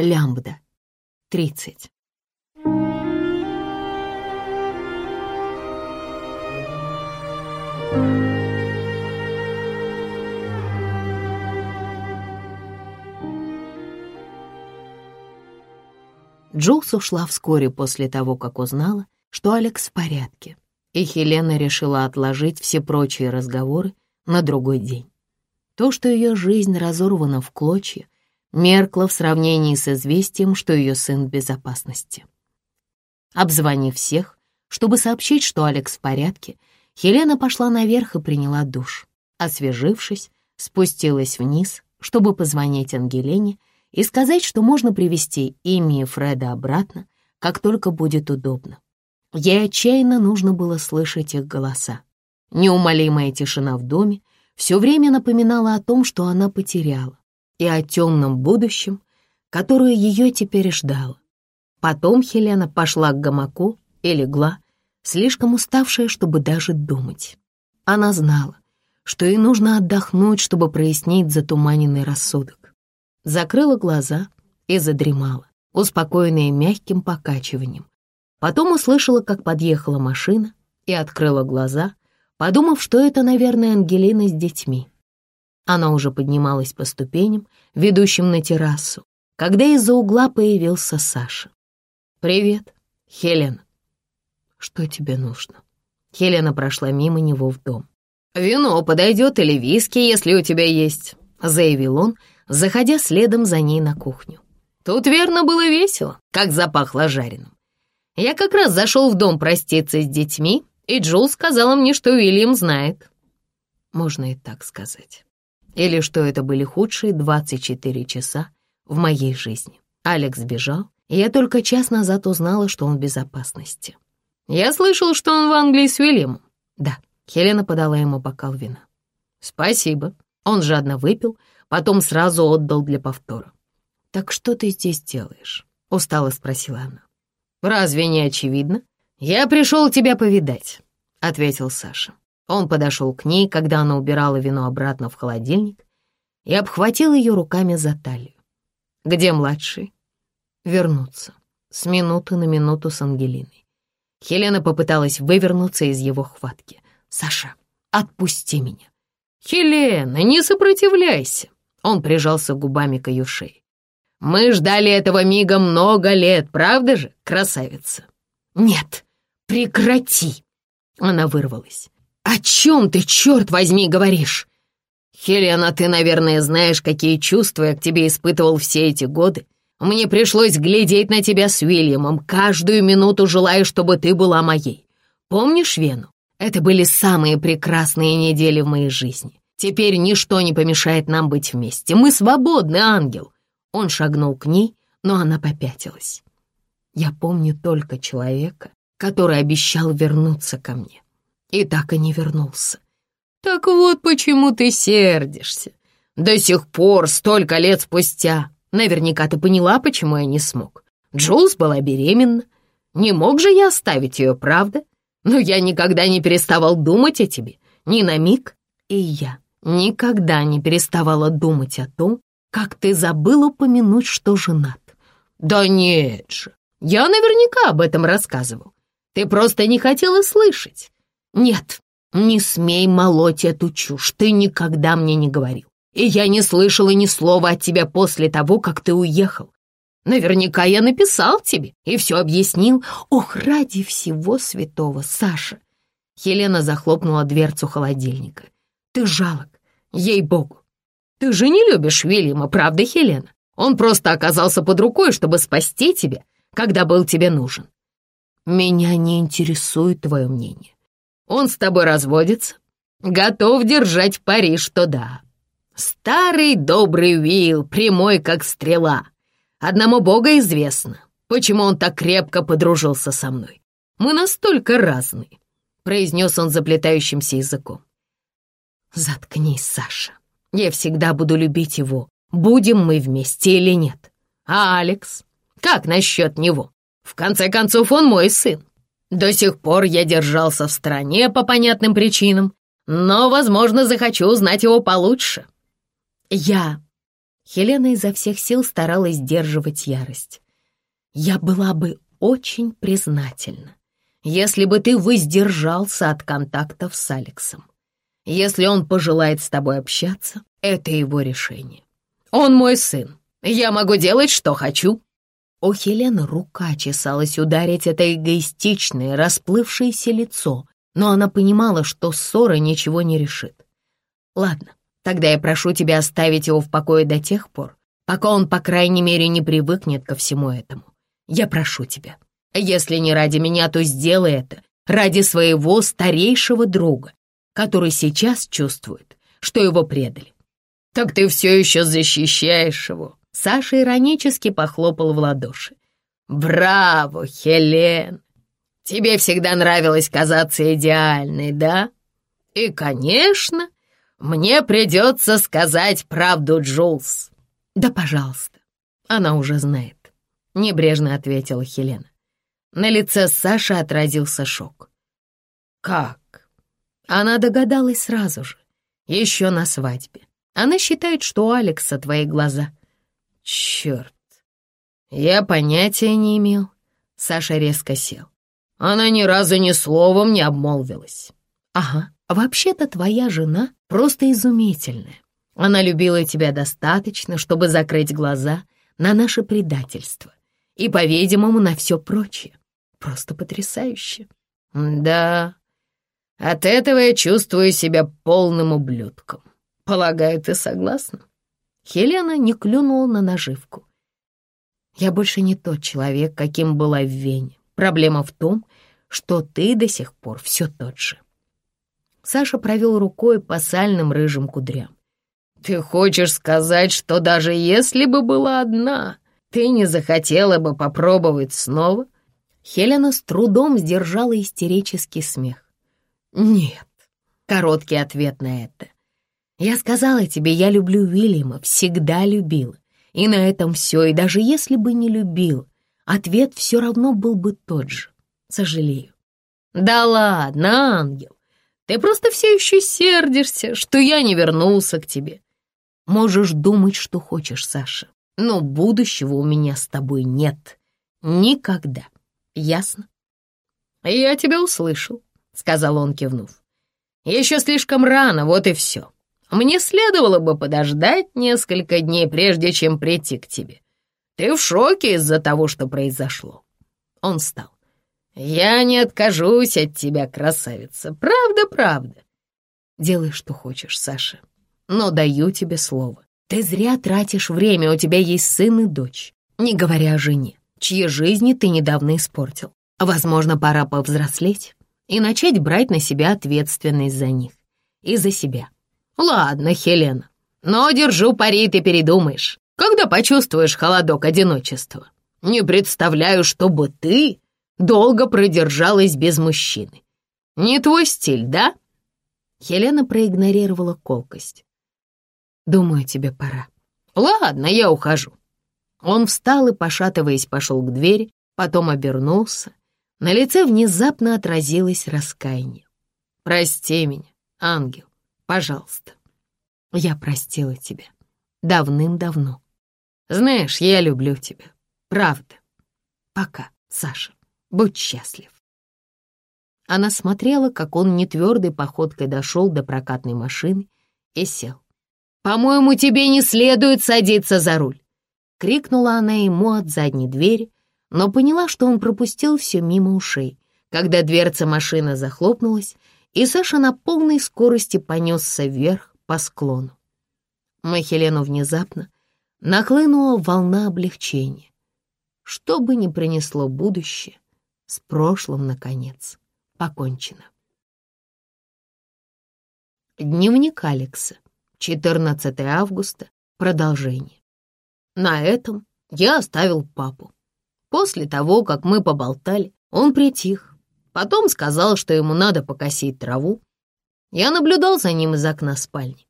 Лямбда. 30. Джулс ушла вскоре после того, как узнала, что Алекс в порядке, и Хелена решила отложить все прочие разговоры на другой день. То, что ее жизнь разорвана в клочья, меркло в сравнении с известием, что ее сын в безопасности. Обзвонив всех, чтобы сообщить, что Алекс в порядке, Хелена пошла наверх и приняла душ. Освежившись, спустилась вниз, чтобы позвонить Ангелине и сказать, что можно привести Ими и Фреда обратно, как только будет удобно. Ей отчаянно нужно было слышать их голоса. Неумолимая тишина в доме все время напоминала о том, что она потеряла, и о темном будущем, которое ее теперь ждало. Потом Хелена пошла к гамаку и легла, слишком уставшая, чтобы даже думать. Она знала, что ей нужно отдохнуть, чтобы прояснить затуманенный рассудок. Закрыла глаза и задремала, успокоенная мягким покачиванием, Потом услышала, как подъехала машина, и открыла глаза, подумав, что это, наверное, Ангелина с детьми. Она уже поднималась по ступеням, ведущим на террасу, когда из-за угла появился Саша. «Привет, Хелена». «Что тебе нужно?» Хелена прошла мимо него в дом. «Вино подойдет или виски, если у тебя есть», — заявил он, заходя следом за ней на кухню. «Тут, верно, было весело, как запахло жареным. Я как раз зашел в дом проститься с детьми, и Джул сказала мне, что Уильям знает. Можно и так сказать. Или что это были худшие 24 часа в моей жизни. Алекс сбежал, и я только час назад узнала, что он в безопасности. Я слышал, что он в Англии с Уильямом. Да, Хелена подала ему бокал вина. Спасибо. Он жадно выпил, потом сразу отдал для повтора. «Так что ты здесь делаешь?» — устало спросила она. «Разве не очевидно? Я пришел тебя повидать», — ответил Саша. Он подошел к ней, когда она убирала вино обратно в холодильник, и обхватил ее руками за талию. «Где младший?» «Вернуться. С минуты на минуту с Ангелиной». Хелена попыталась вывернуться из его хватки. «Саша, отпусти меня». «Хелена, не сопротивляйся!» Он прижался губами к ее шее. Мы ждали этого мига много лет, правда же, красавица?» «Нет, прекрати!» Она вырвалась. «О чем ты, черт возьми, говоришь?» «Хелена, ты, наверное, знаешь, какие чувства я к тебе испытывал все эти годы. Мне пришлось глядеть на тебя с Уильямом, каждую минуту желая, чтобы ты была моей. Помнишь Вену? Это были самые прекрасные недели в моей жизни. Теперь ничто не помешает нам быть вместе. Мы свободны, ангел. Он шагнул к ней, но она попятилась. Я помню только человека, который обещал вернуться ко мне. И так и не вернулся. Так вот почему ты сердишься. До сих пор, столько лет спустя. Наверняка ты поняла, почему я не смог. Джулс была беременна. Не мог же я оставить ее, правда? Но я никогда не переставал думать о тебе, ни на миг. И я никогда не переставала думать о том, как ты забыл упомянуть, что женат. Да нет же, я наверняка об этом рассказывал. Ты просто не хотела слышать. Нет, не смей молоть эту чушь, ты никогда мне не говорил. И я не слышала ни слова от тебя после того, как ты уехал. Наверняка я написал тебе и все объяснил. Ох, ради всего святого, Саша. Елена захлопнула дверцу холодильника. Ты жалок, ей-богу. Ты же не любишь Вильяма, правда, Хелена? Он просто оказался под рукой, чтобы спасти тебя, когда был тебе нужен. Меня не интересует твое мнение. Он с тобой разводится, готов держать пари, что да. Старый добрый Вилл, прямой как стрела. Одному Бога известно, почему он так крепко подружился со мной. Мы настолько разные, произнес он заплетающимся языком. Заткнись, Саша. Я всегда буду любить его, будем мы вместе или нет. А Алекс? Как насчет него? В конце концов, он мой сын. До сих пор я держался в стране по понятным причинам, но, возможно, захочу узнать его получше. Я... Хелена изо всех сил старалась сдерживать ярость. «Я была бы очень признательна, если бы ты воздержался от контактов с Алексом. Если он пожелает с тобой общаться, это его решение. Он мой сын. Я могу делать, что хочу». У Хелены рука чесалась ударить это эгоистичное, расплывшееся лицо, но она понимала, что ссора ничего не решит. «Ладно, тогда я прошу тебя оставить его в покое до тех пор, пока он, по крайней мере, не привыкнет ко всему этому. Я прошу тебя. Если не ради меня, то сделай это ради своего старейшего друга, который сейчас чувствует, что его предали. Так ты все еще защищаешь его. Саша иронически похлопал в ладоши. «Браво, Хелен! Тебе всегда нравилось казаться идеальной, да? И, конечно, мне придется сказать правду, Джулс». «Да, пожалуйста, она уже знает», — небрежно ответила Хелена. На лице Саши отразился шок. «Как?» Она догадалась сразу же, еще на свадьбе. Она считает, что у Алекса твои глаза. Черт, я понятия не имел. Саша резко сел. Она ни разу ни словом не обмолвилась. Ага, вообще-то твоя жена просто изумительная. Она любила тебя достаточно, чтобы закрыть глаза на наше предательство и, по-видимому, на все прочее. Просто потрясающе. Да, от этого я чувствую себя полным ублюдком. Полагаю, ты согласна?» Хелена не клюнула на наживку. «Я больше не тот человек, каким была в Вене. Проблема в том, что ты до сих пор все тот же». Саша провел рукой по сальным рыжим кудрям. «Ты хочешь сказать, что даже если бы была одна, ты не захотела бы попробовать снова?» Хелена с трудом сдержала истерический смех. «Нет», — короткий ответ на это. «Я сказала тебе, я люблю Уильяма, всегда любила. И на этом все, и даже если бы не любил, ответ все равно был бы тот же. Сожалею». «Да ладно, ангел, ты просто все еще сердишься, что я не вернулся к тебе. Можешь думать, что хочешь, Саша, но будущего у меня с тобой нет. Никогда. Ясно?» «Я тебя услышал сказал он, кивнув. «Еще слишком рано, вот и все. Мне следовало бы подождать несколько дней, прежде чем прийти к тебе. Ты в шоке из-за того, что произошло». Он встал. «Я не откажусь от тебя, красавица. Правда, правда. Делай, что хочешь, Саша. Но даю тебе слово. Ты зря тратишь время, у тебя есть сын и дочь, не говоря о жене, чьи жизни ты недавно испортил. Возможно, пора повзрослеть и начать брать на себя ответственность за них и за себя. Ладно, Хелена, но держу пари, ты передумаешь, когда почувствуешь холодок одиночества. Не представляю, чтобы ты долго продержалась без мужчины. Не твой стиль, да? Хелена проигнорировала колкость. Думаю, тебе пора. Ладно, я ухожу. Он встал и, пошатываясь, пошел к двери, потом обернулся на лице внезапно отразилось раскаяние. «Прости меня, ангел, пожалуйста. Я простила тебя. Давным-давно. Знаешь, я люблю тебя. Правда. Пока, Саша. Будь счастлив». Она смотрела, как он нетвердой походкой дошел до прокатной машины и сел. «По-моему, тебе не следует садиться за руль!» — крикнула она ему от задней двери, но поняла, что он пропустил все мимо ушей, когда дверца машины захлопнулась, и Саша на полной скорости понесся вверх по склону. Махелену внезапно нахлынула волна облегчения. Что бы ни принесло будущее, с прошлым, наконец, покончено. Дневник Алекса, 14 августа, продолжение. На этом я оставил папу. После того, как мы поболтали, он притих. Потом сказал, что ему надо покосить траву. Я наблюдал за ним из окна спальни.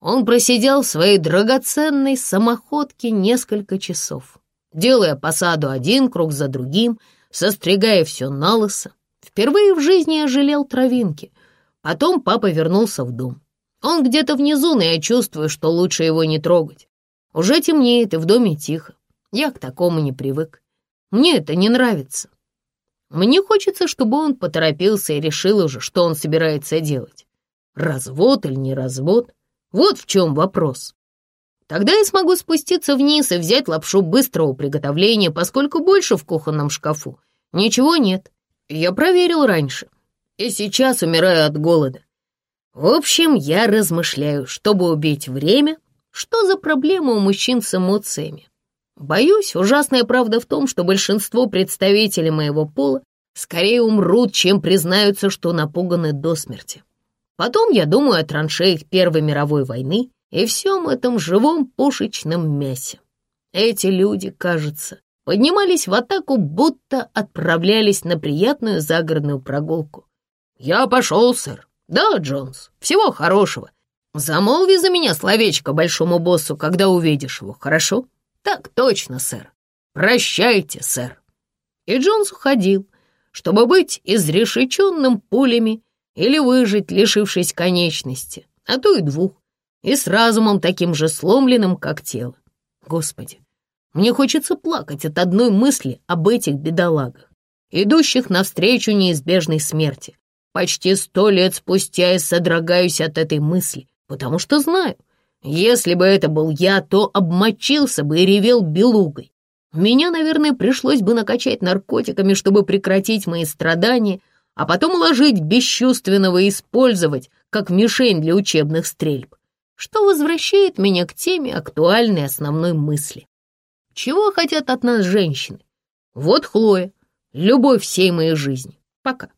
Он просидел в своей драгоценной самоходке несколько часов, делая посаду один круг за другим, состригая все на лысо. Впервые в жизни я жалел травинки. Потом папа вернулся в дом. Он где-то внизу, но я чувствую, что лучше его не трогать. Уже темнеет, и в доме тихо. Я к такому не привык. Мне это не нравится. Мне хочется, чтобы он поторопился и решил уже, что он собирается делать. Развод или не развод? Вот в чем вопрос. Тогда я смогу спуститься вниз и взять лапшу быстрого приготовления, поскольку больше в кухонном шкафу ничего нет. Я проверил раньше. И сейчас умираю от голода. В общем, я размышляю, чтобы убить время, что за проблема у мужчин с эмоциями. Боюсь, ужасная правда в том, что большинство представителей моего пола скорее умрут, чем признаются, что напуганы до смерти. Потом я думаю о траншеях Первой мировой войны и всем этом живом пушечном мясе. Эти люди, кажется, поднимались в атаку, будто отправлялись на приятную загородную прогулку. «Я пошел, сэр. Да, Джонс, всего хорошего. Замолви за меня словечко большому боссу, когда увидишь его, хорошо?» «Так точно, сэр. Прощайте, сэр». И Джонс уходил, чтобы быть изрешеченным пулями или выжить, лишившись конечности, а то и двух, и с разумом таким же сломленным, как тело. Господи, мне хочется плакать от одной мысли об этих бедолагах, идущих навстречу неизбежной смерти. Почти сто лет спустя я содрогаюсь от этой мысли, потому что знаю, если бы это был я, то обмочился бы и ревел белугой. Меня, наверное, пришлось бы накачать наркотиками, чтобы прекратить мои страдания, а потом уложить бесчувственного и использовать как мишень для учебных стрельб, что возвращает меня к теме актуальной основной мысли. Чего хотят от нас женщины? Вот Хлоя, любовь всей моей жизни. Пока.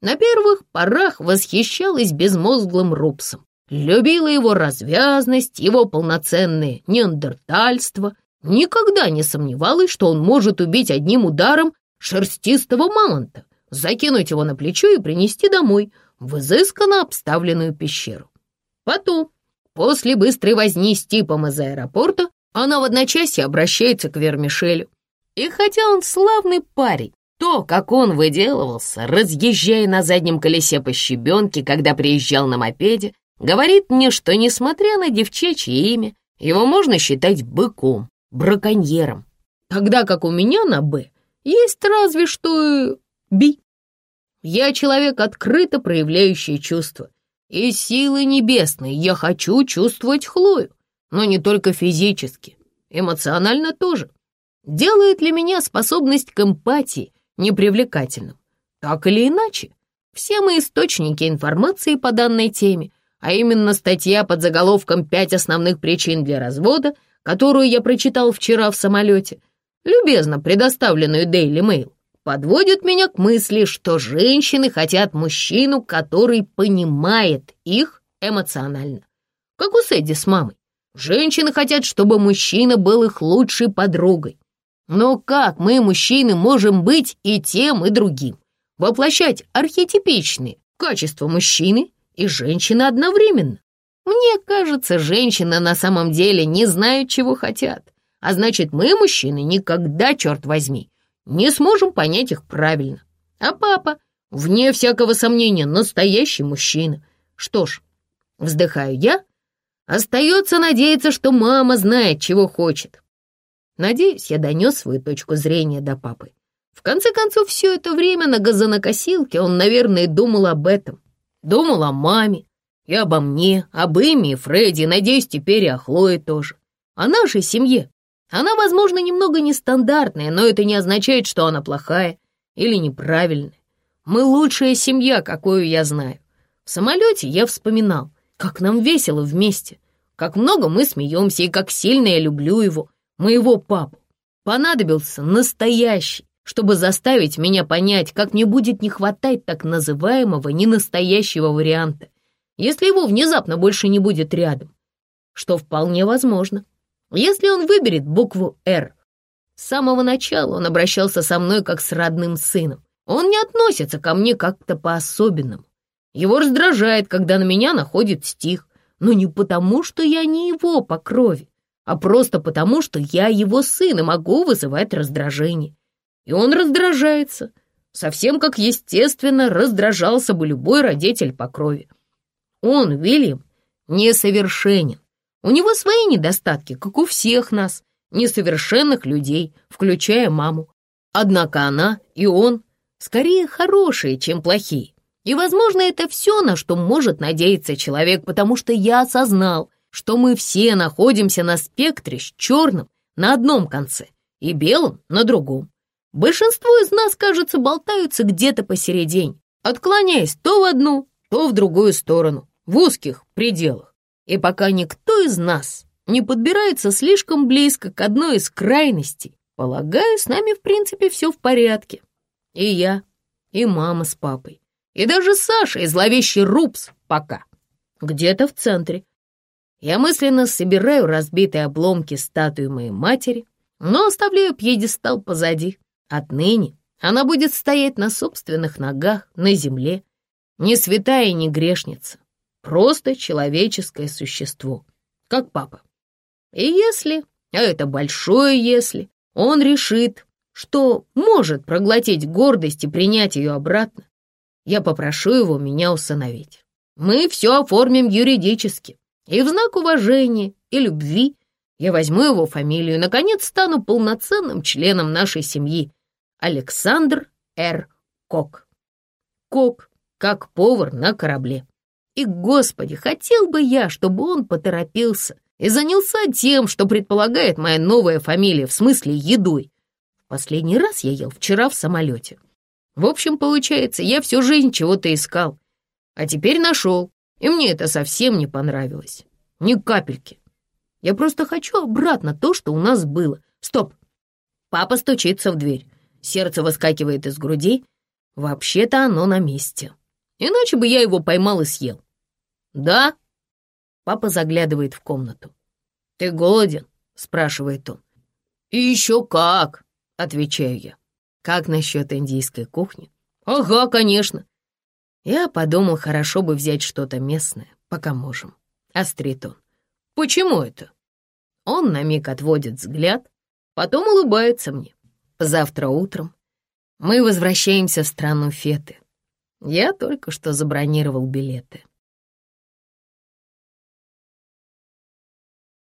На первых порах восхищалась безмозглым Рупсом. Любила его развязность, его полноценное неандертальство, никогда не сомневалась, что он может убить одним ударом шерстистого мамонта, закинуть его на плечо и принести домой в изысканно обставленную пещеру. Потом, после быстрой возни с типом из аэропорта, она в одночасье обращается к Вермишелю. И хотя он славный парень, то, как он выделывался, разъезжая на заднем колесе по щебенке, когда приезжал на мопеде, Говорит мне, что, несмотря на девчачье имя, его можно считать быком, браконьером. Тогда как у меня на «Б» есть разве что «Би». Я человек, открыто проявляющий чувства. И силы небесной я хочу чувствовать Хлою, но не только физически, эмоционально тоже. Делает ли меня способность к эмпатии непривлекательным? Так или иначе, все мои источники информации по данной теме а именно статья под заголовком «Пять основных причин для развода», которую я прочитал вчера в самолете, любезно предоставленную Daily Mail, подводит меня к мысли, что женщины хотят мужчину, который понимает их эмоционально. Как у Сэдди с мамой. Женщины хотят, чтобы мужчина был их лучшей подругой. Но как мы, мужчины, можем быть и тем, и другим? Воплощать архетипичные качества мужчины и женщины одновременно. Мне кажется, женщины на самом деле не знают, чего хотят. А значит, мы, мужчины, никогда, черт возьми, не сможем понять их правильно. А папа, вне всякого сомнения, настоящий мужчина. Что ж, вздыхаю я, остается надеяться, что мама знает, чего хочет. Надеюсь, я донес свою точку зрения до папы. В конце концов, все это время на газонокосилке он, наверное, думал об этом. Думал о маме и обо мне, об Эми и Фредди, надеюсь, теперь и о Хлое тоже. О нашей семье. Она, возможно, немного нестандартная, но это не означает, что она плохая или неправильная. Мы лучшая семья, какую я знаю. В самолете я вспоминал, как нам весело вместе, как много мы смеемся и как сильно я люблю его, моего папу. Понадобился настоящий, чтобы заставить меня понять, как мне будет не хватать так называемого ненастоящего варианта, если его внезапно больше не будет рядом, что вполне возможно. Если он выберет букву «Р», с самого начала он обращался со мной как с родным сыном. Он не относится ко мне как-то по-особенному. Его раздражает, когда на меня находит стих, но не потому, что я не его по крови, а просто потому, что я его сын и могу вызывать раздражение и он раздражается, совсем как естественно раздражался бы любой родитель по крови. Он, Вильям, несовершенен. У него свои недостатки, как у всех нас, несовершенных людей, включая маму. Однако она и он скорее хорошие, чем плохие. И, возможно, это все, на что может надеяться человек, потому что я осознал, что мы все находимся на спектре с черным на одном конце и белым на другом. Большинство из нас, кажется, болтаются где-то посередине, отклоняясь то в одну, то в другую сторону, в узких пределах. И пока никто из нас не подбирается слишком близко к одной из крайностей, полагаю, с нами в принципе все в порядке. И я, и мама с папой, и даже Саша и зловещий Рупс пока. Где-то в центре. Я мысленно собираю разбитые обломки статуи моей матери, но оставляю пьедестал позади. Отныне она будет стоять на собственных ногах, на земле, не святая и не грешница, Просто человеческое существо, как папа. И если, а это большое если, он решит, что может проглотить гордость и принять ее обратно, я попрошу его меня усыновить. Мы все оформим юридически, и в знак уважения и любви я возьму его фамилию и, наконец, стану полноценным членом нашей семьи. Александр Р. Кок. Кок, как повар на корабле. И, господи, хотел бы я, чтобы он поторопился и занялся тем, что предполагает моя новая фамилия, в смысле едой. Последний раз я ел вчера в самолете. В общем, получается, я всю жизнь чего-то искал, а теперь нашел, и мне это совсем не понравилось. Ни капельки. Я просто хочу обратно то, что у нас было. Стоп! Папа стучится в дверь. Сердце выскакивает из груди. Вообще-то оно на месте. Иначе бы я его поймал и съел. «Да?» Папа заглядывает в комнату. «Ты голоден?» — спрашивает он. «И еще как!» — отвечаю я. «Как насчет индийской кухни?» «Ага, конечно!» Я подумал, хорошо бы взять что-то местное, пока можем. Острит он. «Почему это?» Он на миг отводит взгляд, потом улыбается мне. Завтра утром мы возвращаемся в страну Феты. Я только что забронировал билеты.